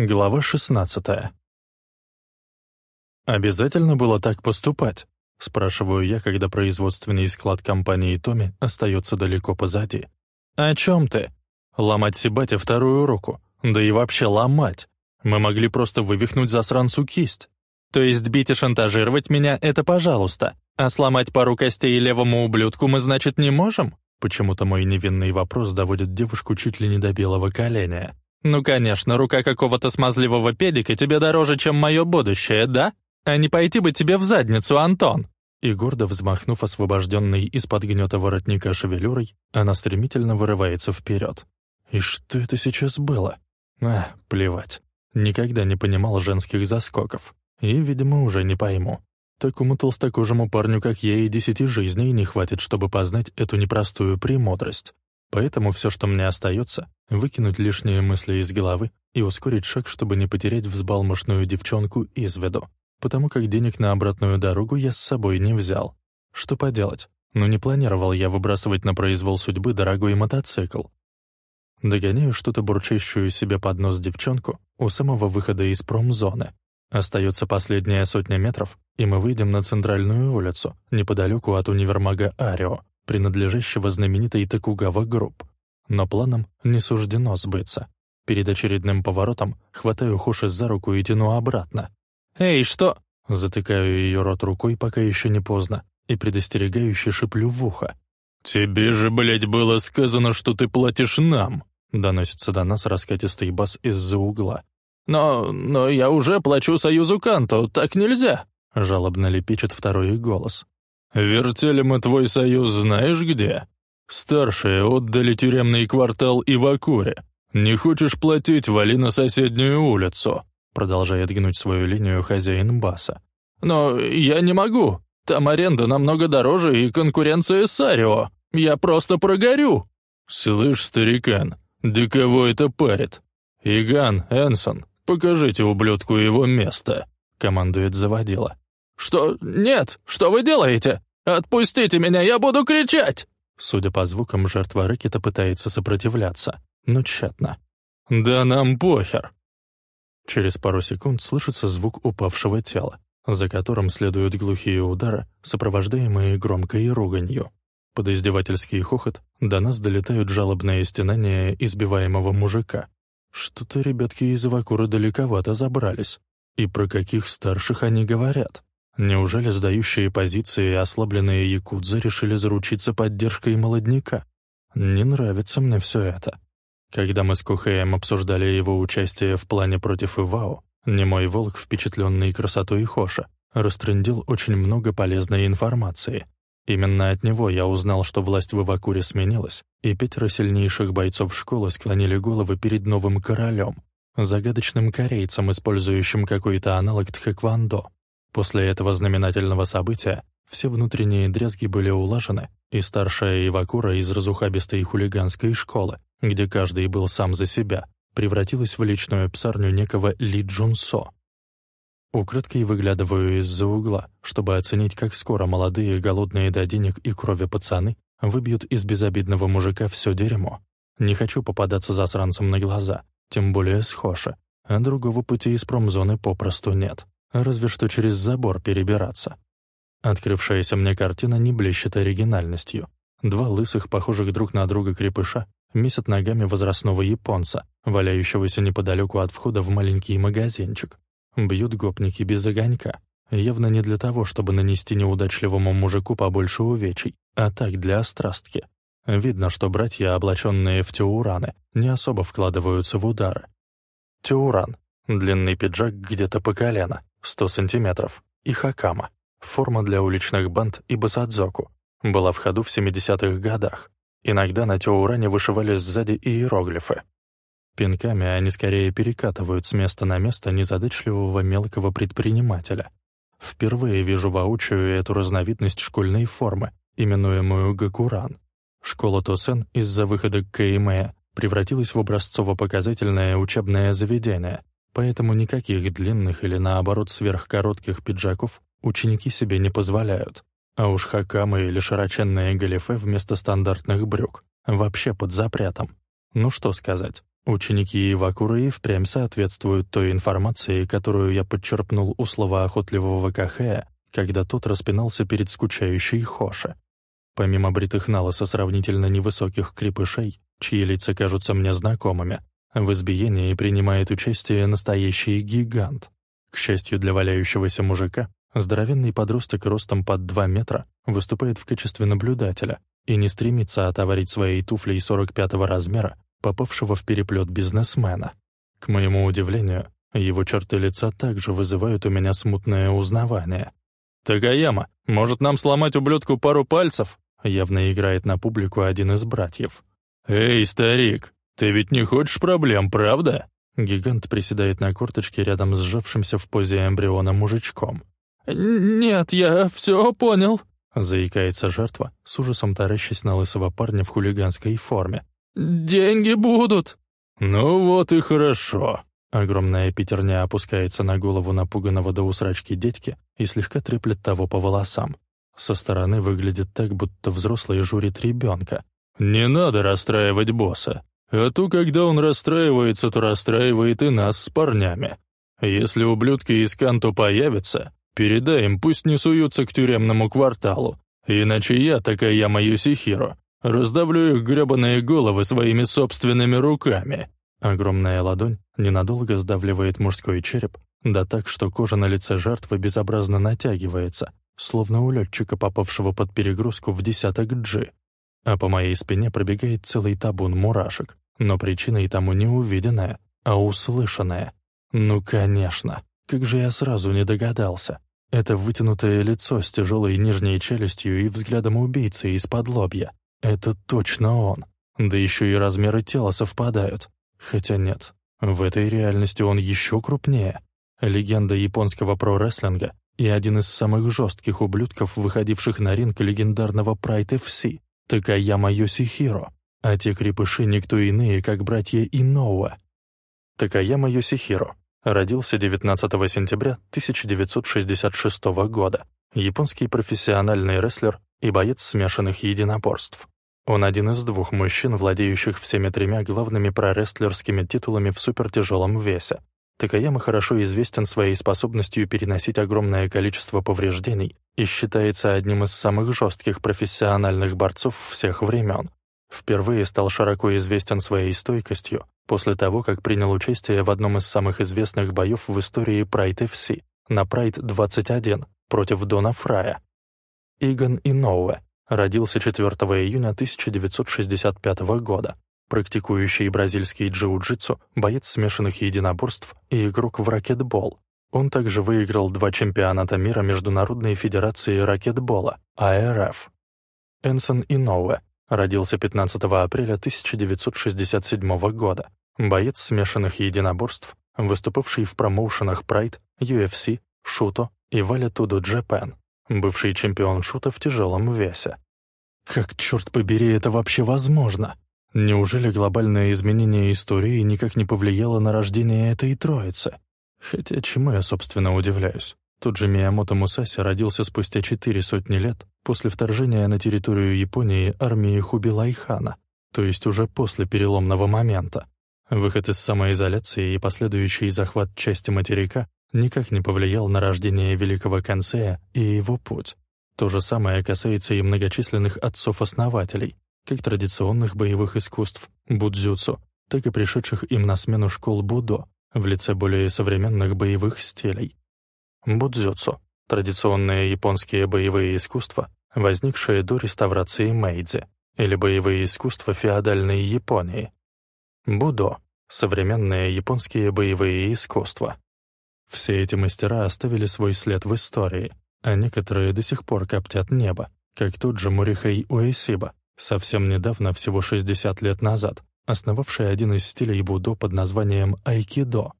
Глава 16 «Обязательно было так поступать?» — спрашиваю я, когда производственный склад компании Томи остается далеко позади. «О чем ты? Ломать Сибате вторую руку? Да и вообще ломать! Мы могли просто вывихнуть засранцу кисть. То есть бить и шантажировать меня — это пожалуйста, а сломать пару костей левому ублюдку мы, значит, не можем?» Почему-то мой невинный вопрос доводит девушку чуть ли не до белого коленя. «Ну, конечно, рука какого-то смазливого педика тебе дороже, чем мое будущее, да? А не пойти бы тебе в задницу, Антон!» И гордо взмахнув освобожденной из-под гнета воротника шевелюрой, она стремительно вырывается вперед. «И что это сейчас было?» «А, плевать. Никогда не понимал женских заскоков. И, видимо, уже не пойму. Такому толстокожему парню, как я, и десяти жизней не хватит, чтобы познать эту непростую премудрость. Поэтому все, что мне остается, выкинуть лишние мысли из головы и ускорить шаг, чтобы не потерять взбалмошную девчонку из виду, потому как денег на обратную дорогу я с собой не взял. Что поделать? Но не планировал я выбрасывать на произвол судьбы дорогой мотоцикл. Догоняю что-то бурчащую себе под нос девчонку у самого выхода из промзоны. Остается последняя сотня метров, и мы выйдем на центральную улицу, неподалеку от универмага Арио, принадлежащего знаменитой Токугава Групп. Но планам не суждено сбыться. Перед очередным поворотом хватаю Хоши за руку и тяну обратно. «Эй, что?» Затыкаю ее рот рукой, пока еще не поздно, и предостерегающе шиплю в ухо. «Тебе же, блядь, было сказано, что ты платишь нам!» Доносится до нас раскатистый бас из-за угла. «Но... но я уже плачу Союзу Канто, так нельзя!» Жалобно лепечет второй голос. «Вертели мы твой союз знаешь где? Старшие отдали тюремный квартал Ивакуре. Не хочешь платить, вали на соседнюю улицу», продолжает гнуть свою линию хозяин баса. «Но я не могу. Там аренда намного дороже и конкуренция с Арио. Я просто прогорю». «Слышь, старикан, да кого это парит? Иган, Энсон, покажите ублюдку его место», командует заводила. «Что? Нет! Что вы делаете? Отпустите меня, я буду кричать!» Судя по звукам, жертва рэкета пытается сопротивляться, но тщетно. «Да нам похер!» Через пару секунд слышится звук упавшего тела, за которым следуют глухие удары, сопровождаемые громкой руганью. Под издевательский хохот до нас долетают жалобные стенания избиваемого мужика. Что-то ребятки из Ивакура далековато забрались. И про каких старших они говорят? Неужели сдающие позиции и ослабленные якудзы решили заручиться поддержкой молодняка? Не нравится мне все это. Когда мы с Кухеем обсуждали его участие в плане против Ивао, немой волк, впечатленный красотой Хоша, растрындил очень много полезной информации. Именно от него я узнал, что власть в Ивакуре сменилась, и пятеро сильнейших бойцов школы склонили головы перед новым королем, загадочным корейцем, использующим какой-то аналог тхэквондо. После этого знаменательного события все внутренние дрязги были улажены, и старшая Ивакура из разухабистой хулиганской школы, где каждый был сам за себя, превратилась в личную псарню некого Ли Джунсо. Украдкой выглядываю из-за угла, чтобы оценить, как скоро молодые, голодные до денег и крови пацаны выбьют из безобидного мужика все дерьмо. Не хочу попадаться засранцам на глаза, тем более с Хоша, а другого пути из промзоны попросту нет разве что через забор перебираться. Открывшаяся мне картина не блещет оригинальностью. Два лысых, похожих друг на друга крепыша, месят ногами возрастного японца, валяющегося неподалеку от входа в маленький магазинчик. Бьют гопники без огонька. Явно не для того, чтобы нанести неудачливому мужику побольше увечий, а так для острастки. Видно, что братья, облаченные в теураны, не особо вкладываются в удары. Теуран — длинный пиджак где-то по колено, 100 сантиметров, и хакама, форма для уличных банд и басадзоку, была в ходу в 70-х годах. Иногда на теуране вышивались сзади иероглифы. Пинками они скорее перекатывают с места на место незадачливого мелкого предпринимателя. Впервые вижу воочию эту разновидность школьной формы, именуемую гакуран. Школа Тосен из-за выхода к КМЭ превратилась в образцово-показательное учебное заведение, поэтому никаких длинных или, наоборот, сверхкоротких пиджаков ученики себе не позволяют. А уж хакамы или широченные галифе вместо стандартных брюк вообще под запретом. Ну что сказать, Ученики Ивакуры и впрямь соответствуют той информации, которую я подчерпнул у слова охотливого Кахея, когда тот распинался перед скучающей Хоши. Помимо бритых на сравнительно невысоких крепышей, чьи лица кажутся мне знакомыми, в избиении принимает участие настоящий гигант. К счастью для валяющегося мужика, здоровенный подросток ростом под 2 метра выступает в качестве наблюдателя и не стремится отоварить своей туфлей 45-го размера, попавшего в переплет бизнесмена. К моему удивлению, его черты лица также вызывают у меня смутное узнавание. «Такаяма, может нам сломать ублюдку пару пальцев?» Явно играет на публику один из братьев. «Эй, старик, ты ведь не хочешь проблем, правда?» Гигант приседает на корточке рядом с сжавшимся в позе эмбриона мужичком. «Нет, я все понял», — заикается жертва, с ужасом таращась на лысого парня в хулиганской форме. «Деньги будут!» «Ну вот и хорошо!» Огромная пятерня опускается на голову напуганного до усрачки дядьки и слегка треплет того по волосам. Со стороны выглядит так, будто взрослый журит ребенка. «Не надо расстраивать босса. А то, когда он расстраивается, то расстраивает и нас с парнями. Если ублюдки из Канто появятся, передай им, пусть не суются к тюремному кварталу. Иначе я, такая Такаяма Юсихиро, раздавлю их гребаные головы своими собственными руками». Огромная ладонь ненадолго сдавливает мужской череп, да так, что кожа на лице жертвы безобразно натягивается, словно у летчика, попавшего под перегрузку в десяток G. А по моей спине пробегает целый табун мурашек, но причиной тому не увиденное, а услышанное. Ну, конечно, как же я сразу не догадался. Это вытянутое лицо с тяжелой нижней челюстью и взглядом убийцы из-под лобья. Это точно он. Да еще и размеры тела совпадают. Хотя нет, в этой реальности он еще крупнее. Легенда японского про-рестлинга и один из самых жестких ублюдков, выходивших на ринг легендарного Pride FC, Такаяма Йосихиро, а те крепыши никто иные, как братья Иноуа. Такаяма Йосихиро родился 19 сентября 1966 года, японский профессиональный рестлер и боец смешанных единоборств. Он один из двух мужчин, владеющих всеми тремя главными прорестлерскими титулами в супертяжелом весе. Такаяма хорошо известен своей способностью переносить огромное количество повреждений и считается одним из самых жестких профессиональных борцов всех времен. Впервые стал широко известен своей стойкостью после того, как принял участие в одном из самых известных боев в истории Pride FC на Pride 21 против Дона Фрая. Иган Иноуэ родился 4 июня 1965 года, практикующий бразильский джиу-джитсу, боец смешанных единоборств и игрок в ракетбол. Он также выиграл два чемпионата мира Международной Федерации ракетбола, АРФ. Энсон Иноуэ родился 15 апреля 1967 года, боец смешанных единоборств, выступавший в промоушенах Pride, UFC, Шуто и Валя Джапан бывший чемпион шута в тяжелом весе. Как, черт побери, это вообще возможно? Неужели глобальное изменение истории никак не повлияло на рождение этой троицы? Хотя чему я, собственно, удивляюсь? Тот же Миямото Мусаси родился спустя четыре сотни лет после вторжения на территорию Японии армии Хубилайхана, то есть уже после переломного момента. Выход из самоизоляции и последующий захват части материка никак не повлиял на рождение великого Кансея и его путь. То же самое касается и многочисленных отцов-основателей, как традиционных боевых искусств, будзюцу, так и пришедших им на смену школ будо в лице более современных боевых стилей. Будзюцу — традиционные японские боевые искусства, возникшие до реставрации Мэйдзи, или боевые искусства феодальной Японии. Будо — современные японские боевые искусства. Все эти мастера оставили свой след в истории, а некоторые до сих пор коптят небо, как тот же Мурихей Уэсиба, совсем недавно, всего 60 лет назад, основавший один из стилей будо под названием айкидо.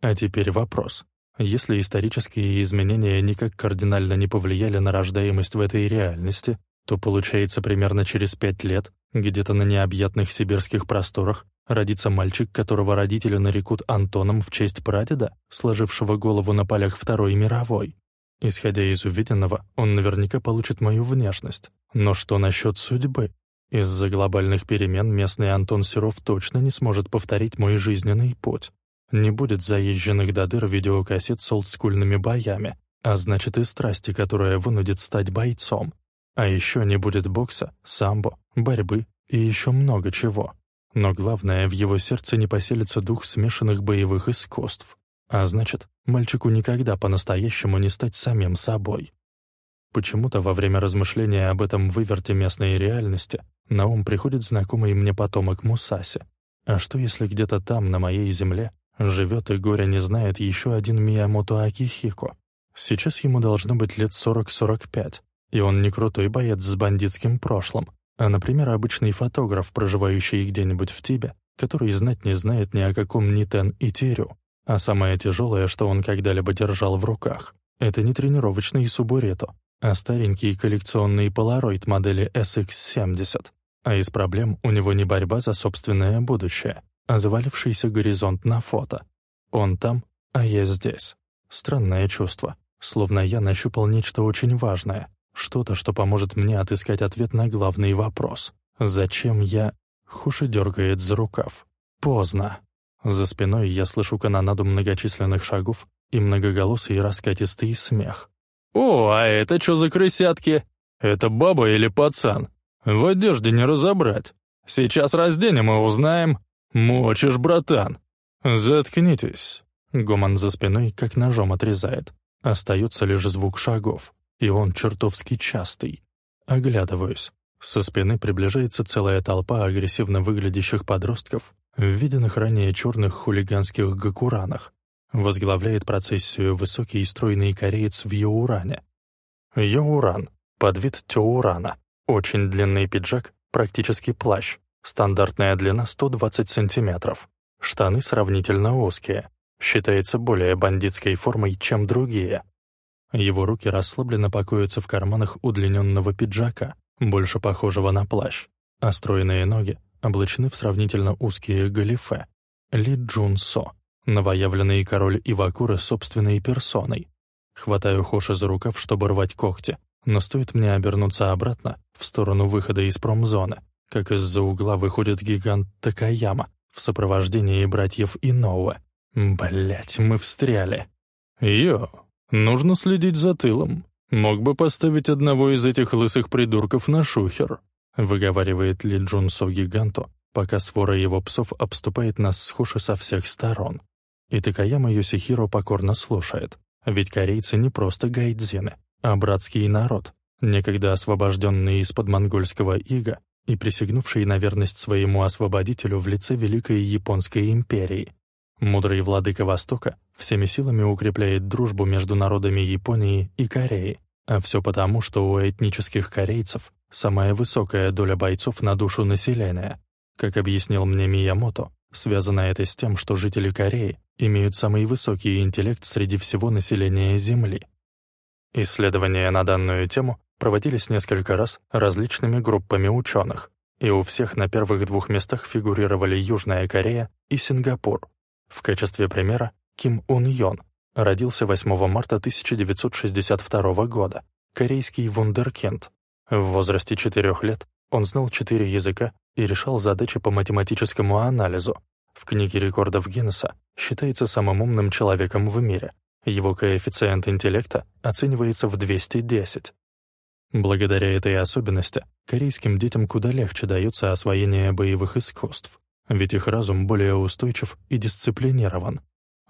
А теперь вопрос. Если исторические изменения никак кардинально не повлияли на рождаемость в этой реальности, то получается примерно через пять лет, где-то на необъятных сибирских просторах, Родится мальчик, которого родители нарекут Антоном в честь прадеда, сложившего голову на полях Второй мировой. Исходя из увиденного, он наверняка получит мою внешность. Но что насчет судьбы? Из-за глобальных перемен местный Антон Серов точно не сможет повторить мой жизненный путь. Не будет заезженных до дыр видеокассет с олдскульными боями, а значит и страсти, которая вынудит стать бойцом. А еще не будет бокса, самбо, борьбы и еще много чего. Но главное, в его сердце не поселится дух смешанных боевых искусств. А значит, мальчику никогда по-настоящему не стать самим собой. Почему-то во время размышления об этом выверте местной реальности на ум приходит знакомый мне потомок Мусаси. А что если где-то там, на моей земле, живет и горя не знает еще один Миямото Акихико? Сейчас ему должно быть лет 40-45, и он не крутой боец с бандитским прошлым, а, например, обычный фотограф, проживающий где-нибудь в Тибе, который знать не знает ни о каком Нитен и Терю. А самое тяжелое, что он когда-либо держал в руках, это не тренировочный Субурето, а старенький коллекционный полароид модели SX-70. А из проблем у него не борьба за собственное будущее, а завалившийся горизонт на фото. Он там, а я здесь. Странное чувство, словно я нащупал нечто очень важное, что-то, что поможет мне отыскать ответ на главный вопрос. Зачем я... Хуши дергает за рукав. Поздно. За спиной я слышу канонаду многочисленных шагов и многоголосый раскатистый смех. «О, а это что за крысятки? Это баба или пацан? В одежде не разобрать. Сейчас разденем и узнаем. Мочишь, братан!» «Заткнитесь!» Гомон за спиной как ножом отрезает. Остается лишь звук шагов и он чертовски частый. Оглядываюсь. Со спины приближается целая толпа агрессивно выглядящих подростков, виденных ранее черных хулиганских гакуранах. Возглавляет процессию высокий и стройный кореец в Йоуране. Йоуран — подвид Тёурана. Очень длинный пиджак, практически плащ. Стандартная длина 120 сантиметров. Штаны сравнительно узкие. Считается более бандитской формой, чем другие. Его руки расслабленно покоятся в карманах удлиненного пиджака, больше похожего на плащ, а стройные ноги облачены в сравнительно узкие галифе. Ли Джун Со, новоявленный король Ивакуры собственной персоной. Хватаю Хоши за рукав, чтобы рвать когти, но стоит мне обернуться обратно, в сторону выхода из промзоны, как из-за угла выходит гигант Такаяма в сопровождении братьев Иноуэ. Блять, мы встряли. «Йо, Нужно следить за тылом. Мог бы поставить одного из этих лысых придурков на шухер», выговаривает Ли Джун гиганту, пока свора его псов обступает нас с Хуши со всех сторон. И Такаяма Йосихиро покорно слушает, ведь корейцы не просто гайдзины, а братский народ, некогда освобожденный из-под монгольского ига и присягнувший на верность своему освободителю в лице Великой Японской империи. Мудрый владыка Востока всеми силами укрепляет дружбу между народами Японии и Кореи, а все потому, что у этнических корейцев самая высокая доля бойцов на душу населения. Как объяснил мне Миямото, связано это с тем, что жители Кореи имеют самый высокий интеллект среди всего населения Земли. Исследования на данную тему проводились несколько раз различными группами ученых, и у всех на первых двух местах фигурировали Южная Корея и Сингапур. В качестве примера Ким Ун Йон родился 8 марта 1962 года, корейский вундеркинд. В возрасте 4 лет он знал 4 языка и решал задачи по математическому анализу. В книге рекордов Гиннесса считается самым умным человеком в мире. Его коэффициент интеллекта оценивается в 210. Благодаря этой особенности корейским детям куда легче дается освоение боевых искусств ведь их разум более устойчив и дисциплинирован.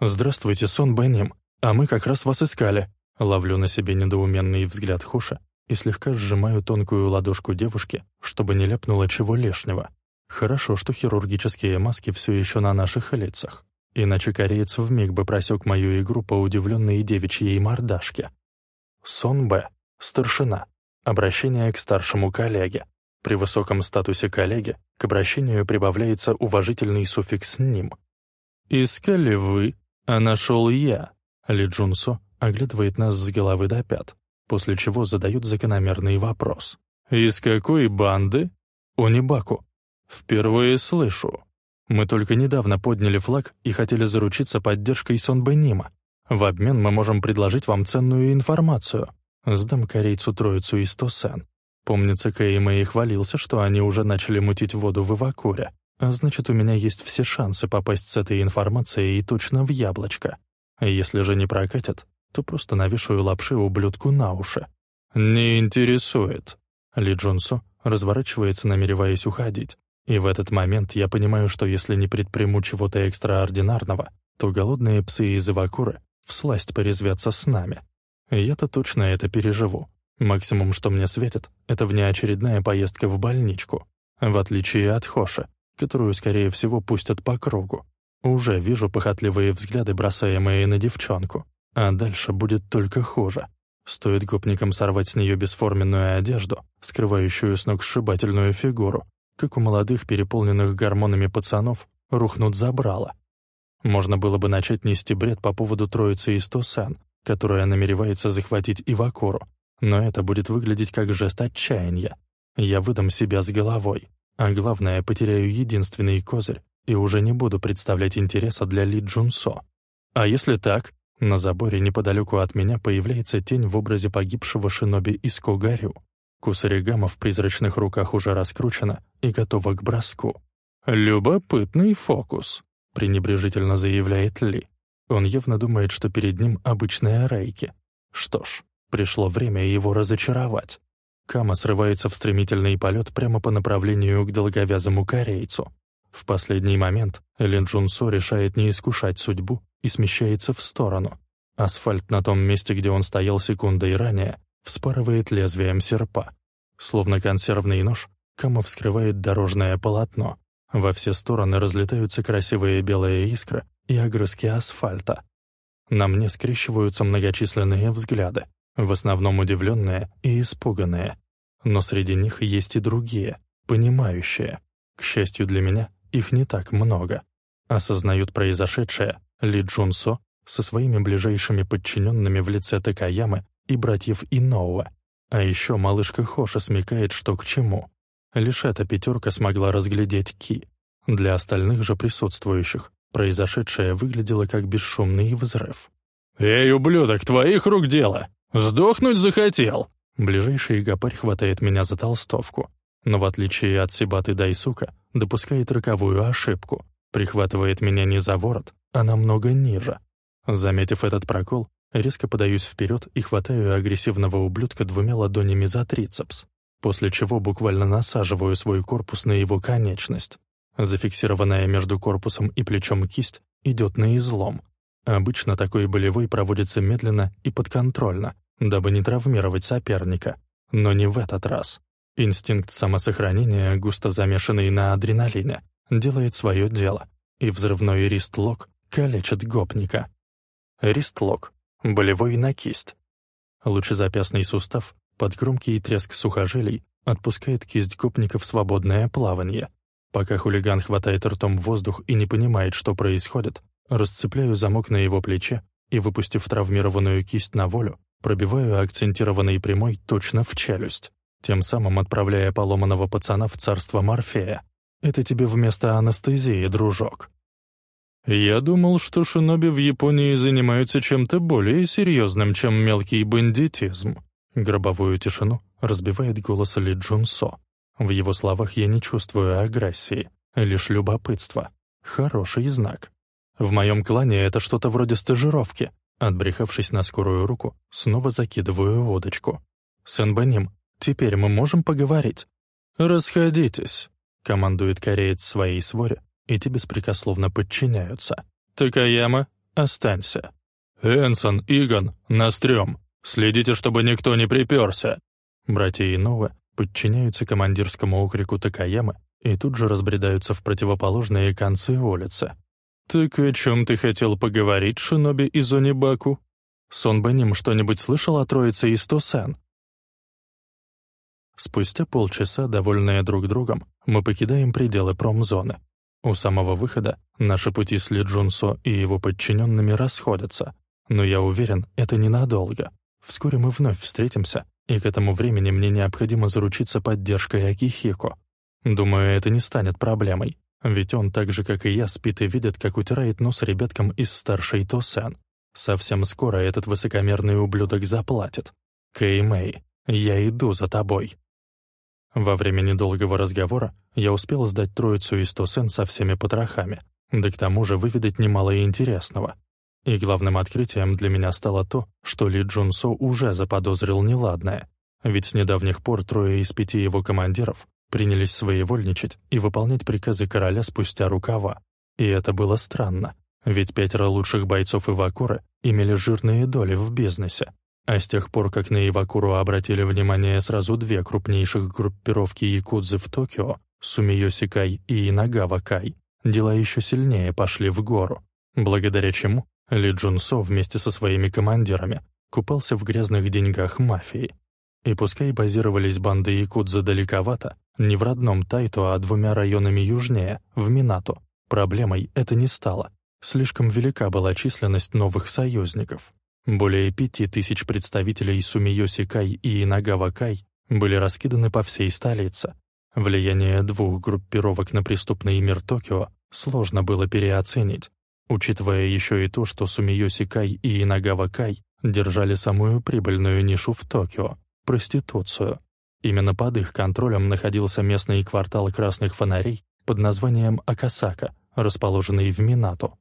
«Здравствуйте, Сон Бенним, а мы как раз вас искали». Ловлю на себе недоуменный взгляд Хуша и слегка сжимаю тонкую ладошку девушки, чтобы не ляпнуло чего лишнего. Хорошо, что хирургические маски все еще на наших лицах. Иначе кореец вмиг бы просек мою игру по удивленной девичьей мордашке. Сон Б. Старшина. Обращение к старшему коллеге. При высоком статусе коллеги к обращению прибавляется уважительный суффикс «ним». «Искали вы, а нашел я», Ли Джунсо оглядывает нас с головы до пят, после чего задает закономерный вопрос. «Из какой банды?» «Унибаку». «Впервые слышу. Мы только недавно подняли флаг и хотели заручиться поддержкой Сонбенима. В обмен мы можем предложить вам ценную информацию. Сдам корейцу троицу из Тосен. Помнится, Кэй хвалился, что они уже начали мутить воду в Ивакуре, а значит, у меня есть все шансы попасть с этой информацией и точно в яблочко. Если же не прокатит, то просто навешаю лапши ублюдку на уши. «Не интересует». Ли Джунсо разворачивается, намереваясь уходить. И в этот момент я понимаю, что если не предприму чего-то экстраординарного, то голодные псы из Ивакуры всласть порезвятся с нами. Я-то точно это переживу. Максимум, что мне светит, это внеочередная поездка в больничку. В отличие от Хоши, которую, скорее всего, пустят по кругу. Уже вижу похотливые взгляды, бросаемые на девчонку. А дальше будет только хуже. Стоит гопникам сорвать с нее бесформенную одежду, скрывающую сногсшибательную фигуру, как у молодых, переполненных гормонами пацанов, рухнут забрала. Можно было бы начать нести бред по поводу троицы из Тосан, которая намеревается захватить Ивакуру, но это будет выглядеть как жест отчаяния. Я выдам себя с головой, а главное, потеряю единственный козырь и уже не буду представлять интереса для Ли Джунсо. А если так, на заборе неподалеку от меня появляется тень в образе погибшего шиноби из Когарю. Кусаригама в призрачных руках уже раскручена и готова к броску. «Любопытный фокус», — пренебрежительно заявляет Ли. Он явно думает, что перед ним обычная рейки. Что ж, пришло время его разочаровать. Кама срывается в стремительный полет прямо по направлению к долговязому корейцу. В последний момент Лин Джун Со решает не искушать судьбу и смещается в сторону. Асфальт на том месте, где он стоял секундой ранее, вспарывает лезвием серпа. Словно консервный нож, Кама вскрывает дорожное полотно. Во все стороны разлетаются красивые белые искры и огрызки асфальта. На мне скрещиваются многочисленные взгляды, в основном удивленные и испуганные. Но среди них есть и другие, понимающие. К счастью для меня, их не так много. Осознают произошедшее Ли Джунсо со своими ближайшими подчиненными в лице Такаямы и братьев Иноуэ. А еще малышка Хоша смекает, что к чему. Лишь эта пятерка смогла разглядеть Ки. Для остальных же присутствующих произошедшее выглядело как бесшумный взрыв. «Эй, ублюдок, твоих рук дело! Сдохнуть захотел!» Ближайший гопарь хватает меня за толстовку, но в отличие от Сибаты Дайсука, допускает роковую ошибку, прихватывает меня не за ворот, а намного ниже. Заметив этот прокол, резко подаюсь вперед и хватаю агрессивного ублюдка двумя ладонями за трицепс, после чего буквально насаживаю свой корпус на его конечность. Зафиксированная между корпусом и плечом кисть идет на излом. Обычно такой болевой проводится медленно и подконтрольно, дабы не травмировать соперника. Но не в этот раз. Инстинкт самосохранения, густо замешанный на адреналине, делает свое дело, и взрывной рист-лок калечит гопника. Рист-лок — болевой на кисть. Лучезапястный сустав, под громкий треск сухожилий, отпускает кисть гопника в свободное плавание. Пока хулиган хватает ртом воздух и не понимает, что происходит, расцепляю замок на его плече и, выпустив травмированную кисть на волю, пробиваю акцентированный прямой точно в челюсть, тем самым отправляя поломанного пацана в царство Морфея. Это тебе вместо анестезии, дружок. «Я думал, что шиноби в Японии занимаются чем-то более серьезным, чем мелкий бандитизм». Гробовую тишину разбивает голос Ли Джун Со. В его словах я не чувствую агрессии, лишь любопытство. Хороший знак. В моем клане это что-то вроде стажировки. Отбрехавшись на скорую руку, снова закидываю удочку. «Сэнбаним, теперь мы можем поговорить?» «Расходитесь», — командует кореец своей своре, и те беспрекословно подчиняются. «Такаяма, останься». «Энсон, Игон, настрём. Следите, чтобы никто не приперся». Братья Иновы подчиняются командирскому окрику Такаямы и тут же разбредаются в противоположные концы улицы. «Так о чем ты хотел поговорить, Шиноби из Онибаку? Сон Беним что-нибудь слышал о троице из Тосан?» Спустя полчаса, довольные друг другом, мы покидаем пределы промзоны. У самого выхода наши пути с Ли Джунсо и его подчиненными расходятся, но я уверен, это ненадолго. Вскоре мы вновь встретимся, и к этому времени мне необходимо заручиться поддержкой Акихико. Думаю, это не станет проблемой, ведь он так же, как и я, спит и видит, как утирает нос ребяткам из старшей Тосен. Совсем скоро этот высокомерный ублюдок заплатит. Кэй Мэй, я иду за тобой. Во время недолгого разговора я успел сдать троицу из Тосен со всеми потрохами, да к тому же выведать немало интересного. И главным открытием для меня стало то, что Ли Джун Со уже заподозрил неладное, ведь с недавних пор трое из пяти его командиров принялись своевольничать и выполнять приказы короля спустя рукава. И это было странно, ведь пятеро лучших бойцов Ивакуры имели жирные доли в бизнесе. А с тех пор, как на Ивакуру обратили внимание сразу две крупнейших группировки якудзы в Токио, Сумиёси-Кай и Инагава-Кай, дела еще сильнее пошли в гору, благодаря чему Ли Джун Со вместе со своими командирами купался в грязных деньгах мафии. И пускай базировались банды якудза далековато, не в родном Тайто, а двумя районами южнее, в Минато, проблемой это не стало. Слишком велика была численность новых союзников. Более пяти тысяч представителей Сумиёси-Кай и Инагава-Кай были раскиданы по всей столице. Влияние двух группировок на преступный мир Токио сложно было переоценить, учитывая еще и то, что Сумиёси-Кай и Инагава-Кай держали самую прибыльную нишу в Токио — проституцию. Именно под их контролем находился местный квартал красных фонарей под названием Акасака, расположенный в Минато.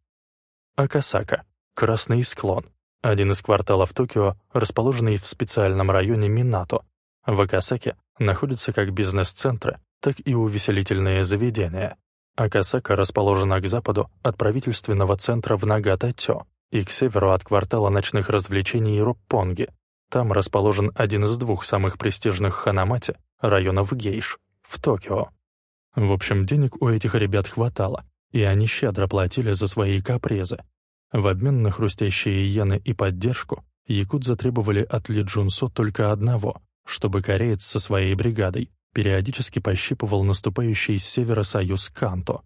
Акасака — Красный склон, один из кварталов Токио, расположенный в специальном районе Минато. В Акасаке находятся как бизнес-центры, так и увеселительные заведения. Акасака расположена к западу от правительственного центра в Нагата-Тё и к северу от квартала ночных развлечений Роппонги. Там расположен один из двух самых престижных ханамати, районов Гейш, в Токио. В общем, денег у этих ребят хватало, и они щедро платили за свои капризы. В обмен на хрустящие иены и поддержку якут затребовали от Ли Джунсо только одного, чтобы кореец со своей бригадой периодически пощипывал наступающий с севера союз Канто.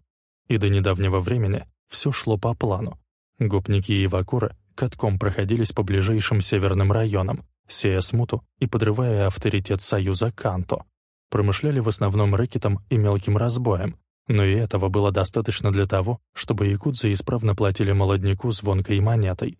И до недавнего времени все шло по плану. Гопники и Вакуры катком проходились по ближайшим северным районам, сея смуту и подрывая авторитет союза Канто. Промышляли в основном рэкетом и мелким разбоем, но и этого было достаточно для того, чтобы якудзы исправно платили молодняку звонкой монетой.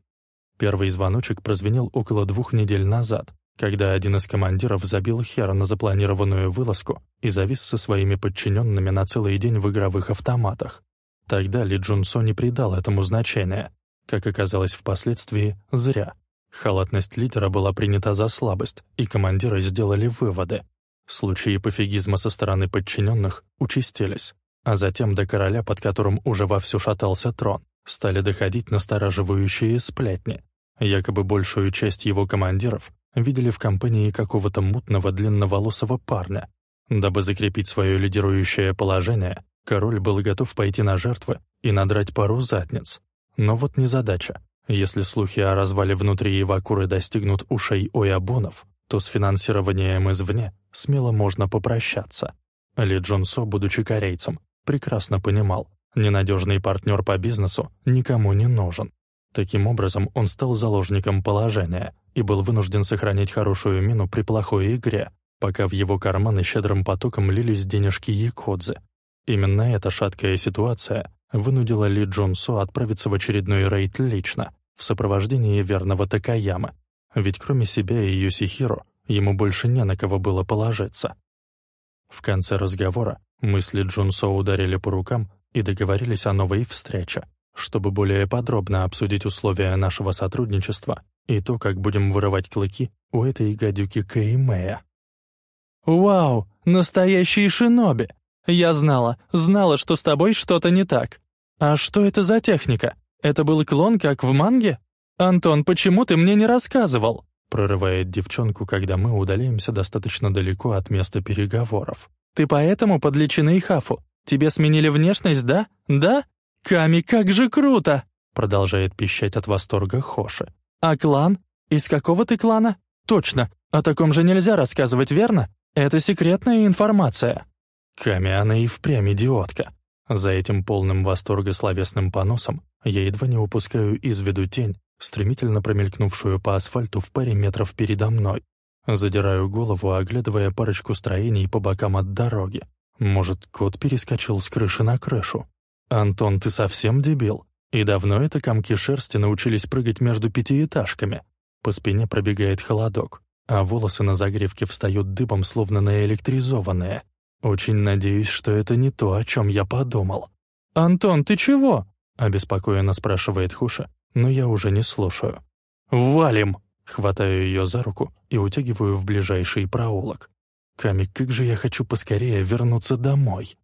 Первый звоночек прозвенел около двух недель назад, когда один из командиров забил хера на запланированную вылазку и завис со своими подчиненными на целый день в игровых автоматах. Тогда Ли Джунсо не придал этому значения. Как оказалось впоследствии, зря. Халатность лидера была принята за слабость, и командиры сделали выводы. Случаи пофигизма со стороны подчиненных участились. А затем до короля, под которым уже вовсю шатался трон, стали доходить настораживающие сплетни. Якобы большую часть его командиров видели в компании какого-то мутного длинноволосого парня. Дабы закрепить свое лидирующее положение, король был готов пойти на жертвы и надрать пару задниц. Но вот незадача. Если слухи о развале внутри Ивакуры достигнут ушей Оябонов, то с финансированием извне смело можно попрощаться. Ли Джонсо, будучи корейцем, прекрасно понимал, ненадежный партнер по бизнесу никому не нужен. Таким образом, он стал заложником положения и был вынужден сохранять хорошую мину при плохой игре, пока в его карманы щедрым потоком лились денежки Якодзы. Именно эта шаткая ситуация вынудила Ли Джонсо отправиться в очередной рейд лично, в сопровождении верного Такаяма, ведь кроме себя и Юсихиро ему больше не на кого было положиться. В конце разговора мысли Джунсо ударили по рукам и договорились о новой встрече, чтобы более подробно обсудить условия нашего сотрудничества и то, как будем вырывать клыки у этой гадюки Кэймэя. «Вау, настоящий шиноби! Я знала, знала, что с тобой что-то не так. А что это за техника? Это был клон, как в манге? Антон, почему ты мне не рассказывал?» прорывает девчонку, когда мы удаляемся достаточно далеко от места переговоров. «Ты поэтому под личиной Хафу? Тебе сменили внешность, да? Да? Ками, как же круто!» Продолжает пищать от восторга Хоши. «А клан? Из какого ты клана? Точно, о таком же нельзя рассказывать, верно? Это секретная информация». Ками, она и впрямь идиотка. За этим полным восторга словесным поносом я едва не упускаю из виду тень, стремительно промелькнувшую по асфальту в паре метров передо мной. Задираю голову, оглядывая парочку строений по бокам от дороги. Может, кот перескочил с крыши на крышу? «Антон, ты совсем дебил? И давно это комки шерсти научились прыгать между пятиэтажками?» По спине пробегает холодок. а волосы на загревке встают дыбом, словно наэлектризованные. Очень надеюсь, что это не то, о чем я подумал. «Антон, ты чего?» — обеспокоенно спрашивает Хуша, но я уже не слушаю. «Валим!» — хватаю ее за руку и утягиваю в ближайший проулок. Камик, как же я хочу поскорее вернуться домой.